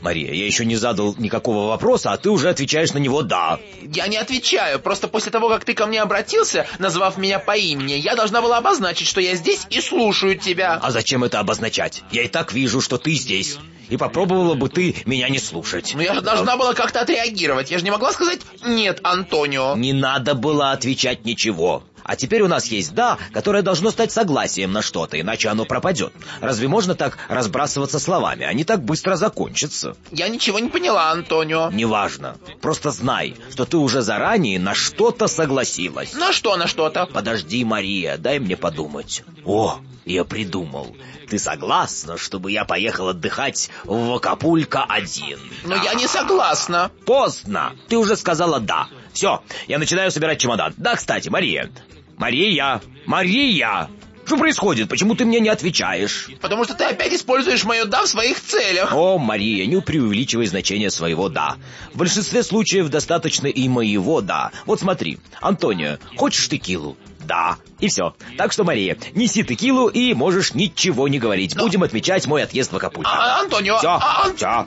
Мария, я еще не задал никакого вопроса, а ты уже отвечаешь на него «да». Я не отвечаю, просто после того, как ты ко мне обратился, назвав меня по имени, я должна была обозначить, что я здесь и слушаю тебя. А зачем это обозначать? Я и так вижу, что ты здесь. И попробовала бы ты меня не слушать. Но я же должна была как-то отреагировать. Я же не могла сказать «нет, Антонио». Не надо было отвечать ничего. А теперь у нас есть «да», которое должно стать согласием на что-то, иначе оно пропадет. Разве можно так разбрасываться словами? Они так быстро закончатся. Я ничего не поняла, Антонио. Неважно. Просто знай, что ты уже заранее на что-то согласилась. На что, на что-то? Подожди, Мария, дай мне подумать. О, я придумал. Ты согласна, чтобы я поехал отдыхать в Акапулько один? Но я не согласна. Поздно. Ты уже сказала «да». Все, я начинаю собирать чемодан. Да, кстати, Мария. Мария! Мария! Что происходит? Почему ты мне не отвечаешь? Потому что ты опять используешь мое «да» в своих целях. О, Мария, не преувеличивай значение своего «да». В большинстве случаев достаточно и моего «да». Вот смотри, Антонио, хочешь текилу? Да. И все. Так что, Мария, неси текилу и можешь ничего не говорить. Будем отмечать мой отъезд в Акапулько. А, Антонио... Все, а, все.